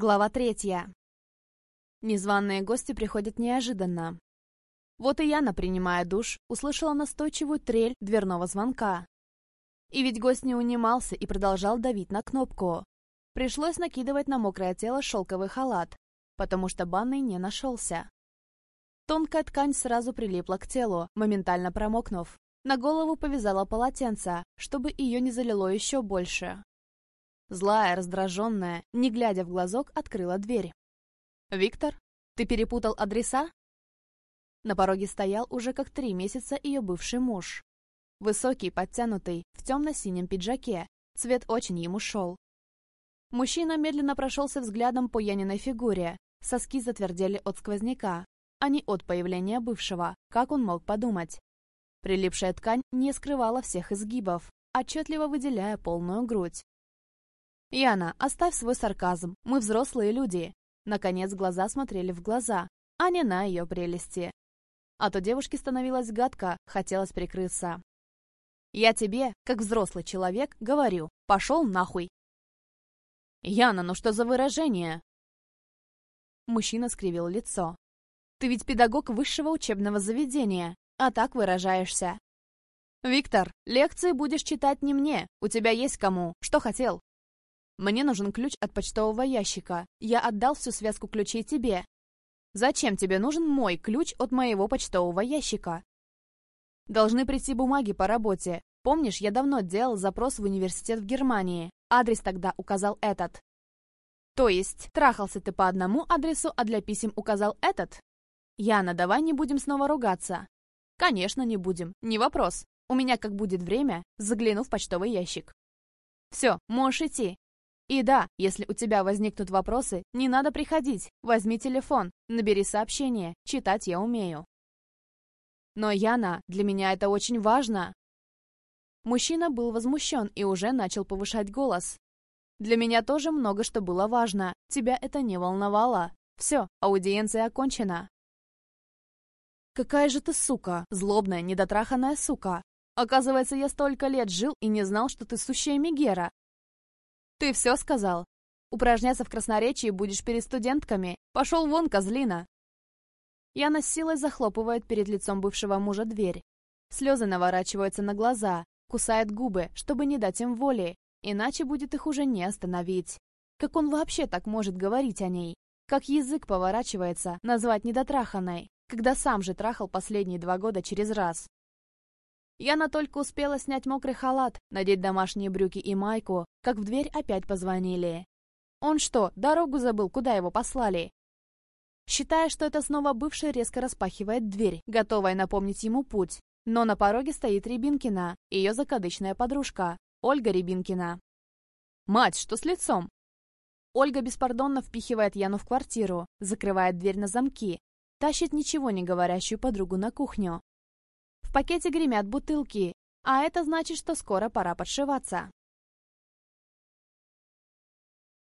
Глава третья. Незваные гости приходят неожиданно. Вот и Яна, принимая душ, услышала настойчивую трель дверного звонка. И ведь гость не унимался и продолжал давить на кнопку. Пришлось накидывать на мокрое тело шелковый халат, потому что банный не нашелся. Тонкая ткань сразу прилипла к телу, моментально промокнув. На голову повязала полотенце, чтобы ее не залило еще больше. Злая, раздраженная, не глядя в глазок, открыла дверь. «Виктор, ты перепутал адреса?» На пороге стоял уже как три месяца ее бывший муж. Высокий, подтянутый, в темно-синем пиджаке. Цвет очень ему шел. Мужчина медленно прошелся взглядом по Яниной фигуре. Соски затвердели от сквозняка, а не от появления бывшего, как он мог подумать. Прилипшая ткань не скрывала всех изгибов, отчетливо выделяя полную грудь. «Яна, оставь свой сарказм, мы взрослые люди». Наконец глаза смотрели в глаза, а не на ее прелести. А то девушке становилось гадко, хотелось прикрыться. «Я тебе, как взрослый человек, говорю, пошел нахуй!» «Яна, ну что за выражение?» Мужчина скривил лицо. «Ты ведь педагог высшего учебного заведения, а так выражаешься». «Виктор, лекции будешь читать не мне, у тебя есть кому, что хотел?» Мне нужен ключ от почтового ящика. Я отдал всю связку ключей тебе. Зачем тебе нужен мой ключ от моего почтового ящика? Должны прийти бумаги по работе. Помнишь, я давно делал запрос в университет в Германии. Адрес тогда указал этот. То есть, трахался ты по одному адресу, а для писем указал этот? Яна, давай не будем снова ругаться. Конечно, не будем. Не вопрос. У меня, как будет время, загляну в почтовый ящик. Все, можешь идти. И да, если у тебя возникнут вопросы, не надо приходить. Возьми телефон, набери сообщение, читать я умею. Но, Яна, для меня это очень важно. Мужчина был возмущен и уже начал повышать голос. Для меня тоже много что было важно. Тебя это не волновало. Все, аудиенция окончена. Какая же ты сука, злобная, недотраханная сука. Оказывается, я столько лет жил и не знал, что ты сущая Мегера, «Ты все сказал? Упражняться в красноречии будешь перед студентками? Пошел вон, козлина!» Яна с силой захлопывает перед лицом бывшего мужа дверь. Слезы наворачиваются на глаза, кусает губы, чтобы не дать им воли, иначе будет их уже не остановить. Как он вообще так может говорить о ней? Как язык поворачивается назвать недотраханной, когда сам же трахал последние два года через раз? Яна только успела снять мокрый халат, надеть домашние брюки и майку, как в дверь опять позвонили. Он что, дорогу забыл, куда его послали? Считая, что это снова бывший, резко распахивает дверь, готовая напомнить ему путь. Но на пороге стоит Рябинкина, ее закадычная подружка, Ольга Рябинкина. «Мать, что с лицом?» Ольга беспардонно впихивает Яну в квартиру, закрывает дверь на замки, тащит ничего не говорящую подругу на кухню, в пакете гремят бутылки, а это значит, что скоро пора подшиваться.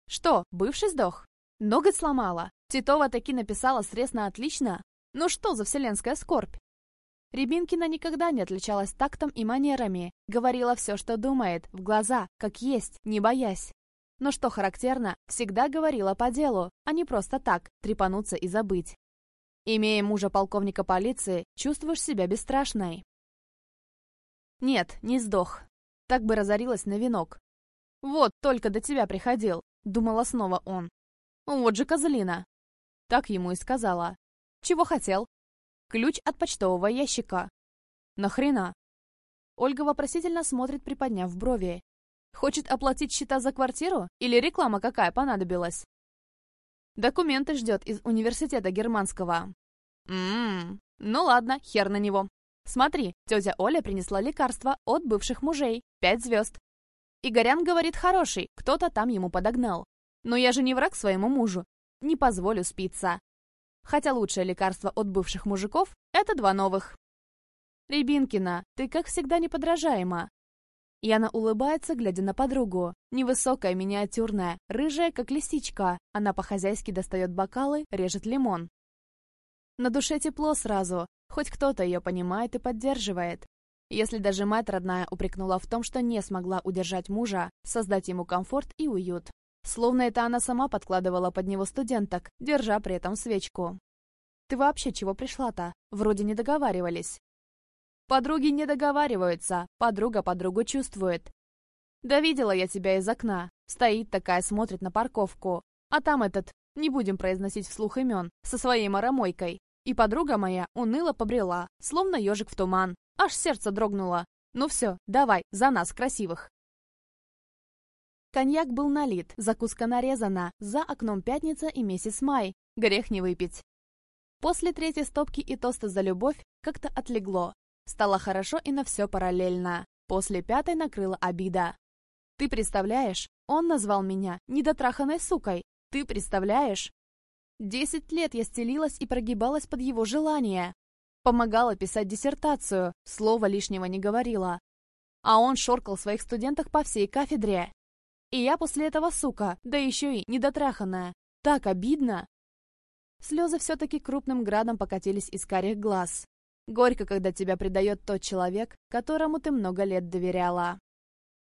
Что, бывший сдох? Ноготь сломала? Титова таки написала срез на отлично? Ну что за вселенская скорбь? Рябинкина никогда не отличалась тактом и манерами, говорила все, что думает, в глаза, как есть, не боясь. Но что характерно, всегда говорила по делу, а не просто так, трепануться и забыть. Имея мужа полковника полиции, чувствуешь себя бесстрашной. Нет, не сдох. Так бы разорилась на венок. Вот, только до тебя приходил, думала снова он. Вот же козлина. Так ему и сказала. Чего хотел? Ключ от почтового ящика. Нахрена? Ольга вопросительно смотрит, приподняв брови. Хочет оплатить счета за квартиру? Или реклама какая понадобилась? Документы ждет из университета германского. Ммм, ну ладно, хер на него. Смотри, тетя Оля принесла лекарство от бывших мужей. Пять звезд. Игорян говорит хороший, кто-то там ему подогнал. Но я же не враг своему мужу. Не позволю спиться. Хотя лучшее лекарство от бывших мужиков – это два новых. Рябинкина, ты как всегда неподражаема. Яна улыбается, глядя на подругу. Невысокая, миниатюрная, рыжая, как лисичка. Она по-хозяйски достает бокалы, режет лимон. На душе тепло сразу, хоть кто-то ее понимает и поддерживает. Если даже мать родная упрекнула в том, что не смогла удержать мужа, создать ему комфорт и уют. Словно это она сама подкладывала под него студенток, держа при этом свечку. «Ты вообще чего пришла-то? Вроде не договаривались». «Подруги не договариваются, подруга подругу чувствует. Да видела я тебя из окна. Стоит такая, смотрит на парковку. А там этот, не будем произносить вслух имен, со своей маромойкой. И подруга моя уныло побрела, словно ежик в туман. Аж сердце дрогнуло. Ну все, давай, за нас, красивых. Коньяк был налит, закуска нарезана, за окном пятница и месяц май. Грех не выпить. После третьей стопки и тоста за любовь как-то отлегло. Стало хорошо и на все параллельно. После пятой накрыла обида. Ты представляешь, он назвал меня недотраханной сукой. Ты представляешь? Десять лет я стелилась и прогибалась под его желание. Помогала писать диссертацию, слова лишнего не говорила. А он шоркал своих студентах по всей кафедре. И я после этого сука, да еще и недотраханная. Так обидно. Слезы все-таки крупным градом покатились из карих глаз. Горько, когда тебя предает тот человек, которому ты много лет доверяла.